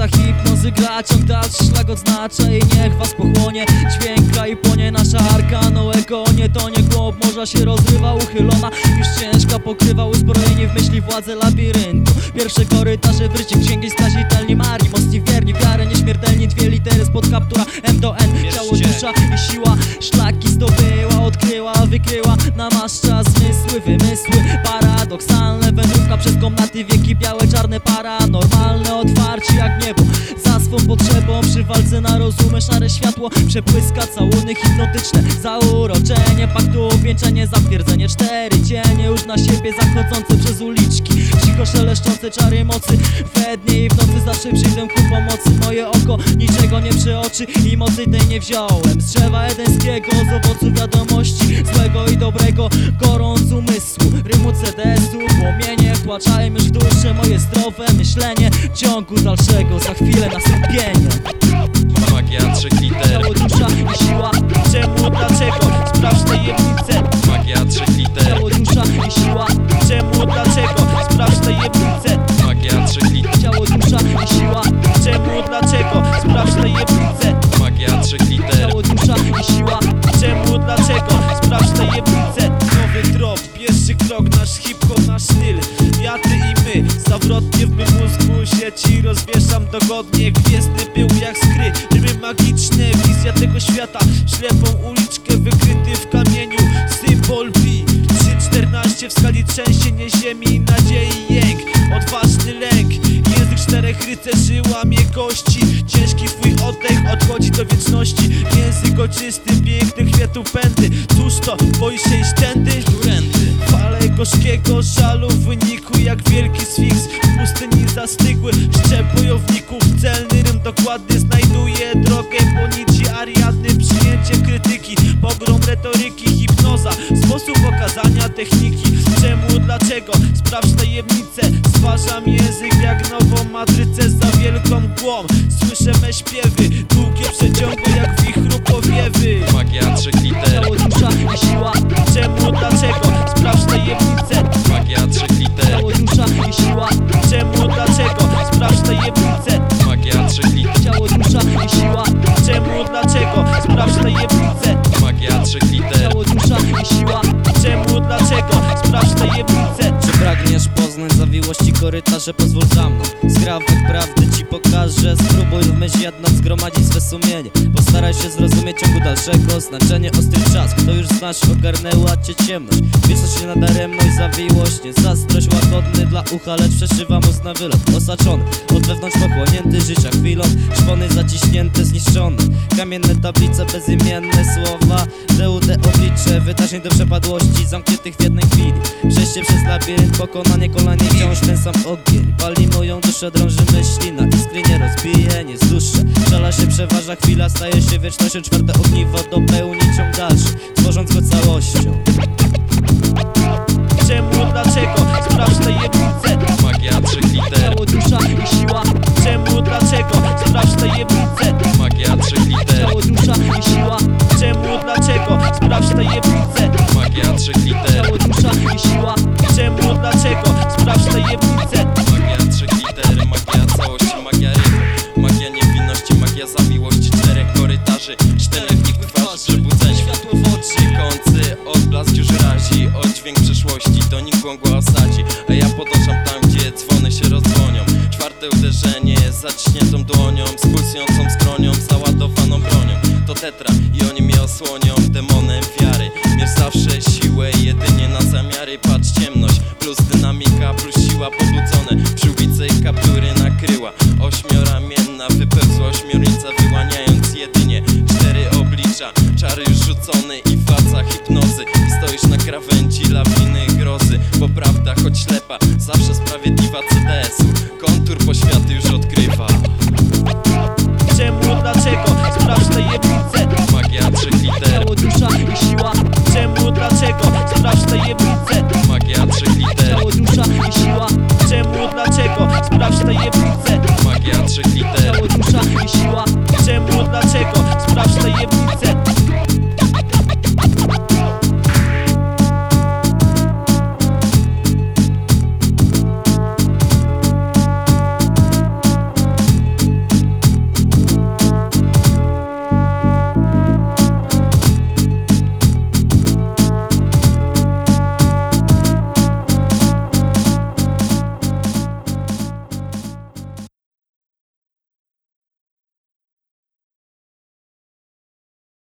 ta hipnozy gra Ciąg dalszy szlak odznacza i niech was pochłonie. Dźwięka i płonie nasza arka Noego nie tonie głob morza się rozrywa uchylona. Już ciężka pokrywa uzbrojenie w myśli władze labiryntu. Pierwsze korytarze wrycie księgi skazitelni Marii Mocni wierni, wiarę nieśmiertelni Dwie litery spod kaptura M do N. Ciało, dusza i siła Szlaki zdobyła, odkryła, wykryła Namaszcza zmysły, wymysły. Paradoksalne wędrówka przez komnaty Wieki białe, czarne, paranormalne rozumy Szare światło przepłyska całuny hipnotyczne. Zauroczenie paktu, wieńczenie, zatwierdzenie. Cztery cienie już na siebie zachodzące przez uliczki. Cicho szeleszczące czary mocy. We dnie i w nocy zawsze przyjdę ku pomocy. Moje oko niczego nie przeoczy i mocy tej nie wziąłem. Z drzewa edeńskiego, z owocu wiadomości Złego i dobrego, gorąc umysłu. Rymu CDS-u, płomienie Wtłaczają już w duszę moje zdrowe myślenie. Ciągu dalszego, za chwilę nastąpienie Magia trzech liter, Ciało, dusza i siła? Czemu, dlaczego? Sprawdź tajemnicę magia trzech liter, Ciało, dusza i siła? Czemu, dlaczego? Sprawdź tajemnicę magia trzech liter, Ciało, dusza i siła. Czemu, dlaczego? Sprawdź tajemnicę magia trzech liter, Ciało, dusza i siła. Czemu, dlaczego? Sprawdź tajemnicę Nowy drop, pierwszy krok, nasz hip-hop, nasz styl. Ja, ty i my, zawrotnie w mym mózgu Sieci rozwieszam dogodnie. Gwiezdny magiczne Wizja tego świata, ślepą uliczkę Wykryty w kamieniu, symbol pi 314 w skali trzęsienie ziemi Nadziei jęk, odważny lęk. Język czterech rycerzy łamie kości. Ciężki twój oddech odchodzi do wieczności. Język oczysty, pięknych kwiatów pędy. Cóż to, boisz się iść tędy? Gorzkiego żalu w wyniku jak wielki sfinks W pustyni zastygły szczep bojowników. Celny rym dokładnie znajduje drogę po nici Ariadny Przyjęcie krytyki, pogrom retoryki, hipnoza Sposób okazania techniki. Czemu, dlaczego? Sprawdź tajemnicę Stwarzam język jak nową matrycę za wielką mgłą. Słyszę me śpiewy, dlaczego? Sprawdź tajemnicę magia trzech Ciało, dusza i siła. Czemu, dlaczego? Sprawdź tajemnicę magia trzech liter, Ciało, dusza i siła. Czemu, dlaczego? Sprawdź tajemnicę Czy pragniesz poznać zawiłości korytarze? Pozwól mną Skrawek prawdy ci pokażę. Spróbuj w jedną zgromadzić swe sumienie. Postaraj się zrozumieć ciągu dalszego Znaczenie. Ostry czas Kto już znasz ogarnęła cię ciemność? Wieczność nadaremność, zawiłość Nie zazdrość łagodny dla ucha Lecz przeszywa mózg na wylot. Osaczony, od wewnątrz pochłonięty Życia chwilą, szpony zaciśnięte, zniszczone. Kamienne tablice, bezimienne słowa. DUD oblicze, wydarzeń do przepadłości Zamkniętych w jednej chwili. Przejście przez labirynt, pokonanie kolanie Wciąż ten sam ogień. Pali moją duszę, drąży myśli Na iskry nie rozbije, nie zduszę. Szala się przeważa, chwila staje się wiecznością. Czwarte ogniwo dopełni ciąg dalszy Tworząc go całością. Czemu, dlaczego? Sprawdź tajemnicę magia trzech liter, Ciało, dusza i siła. Czemu, dlaczego? Sprawdź tajemnicę magia trzech liter, Ciało, dusza i siła. Czemu, dlaczego? Sprawdź tajemnicę magia trzech liter, Ciało, dusza i siła. Czemu, dlaczego? Korytarzy, czterech ich twarzy, przebudzenie, Światło w oczy. Kący, odblask już razi Oddźwięk przeszłości, to nikłą go osadzi. A ja podążam tam, gdzie dzwony się rozdzwonią Czwarte uderzenie, zaciśniętą dłonią Z pulsującą skronią, załadowaną bronią. To tetra i oni mnie osłonią Czary już rzucone i faca hipnozy. I stoisz na krawędzi lawiny grozy. Bo prawda, choć ślepa, zawsze sprawiedliwa CDS-u Kontur poświaty już odkrywa Czemu, dlaczego? Sprawdź te jebnice Magia trzech liter. Ciało, dusza i siła. Czemu, dlaczego? Sprawdź te jebnice Magia trzech liter. Ciało, dusza i siła. Czemu, dlaczego? Sprawdź te jebnice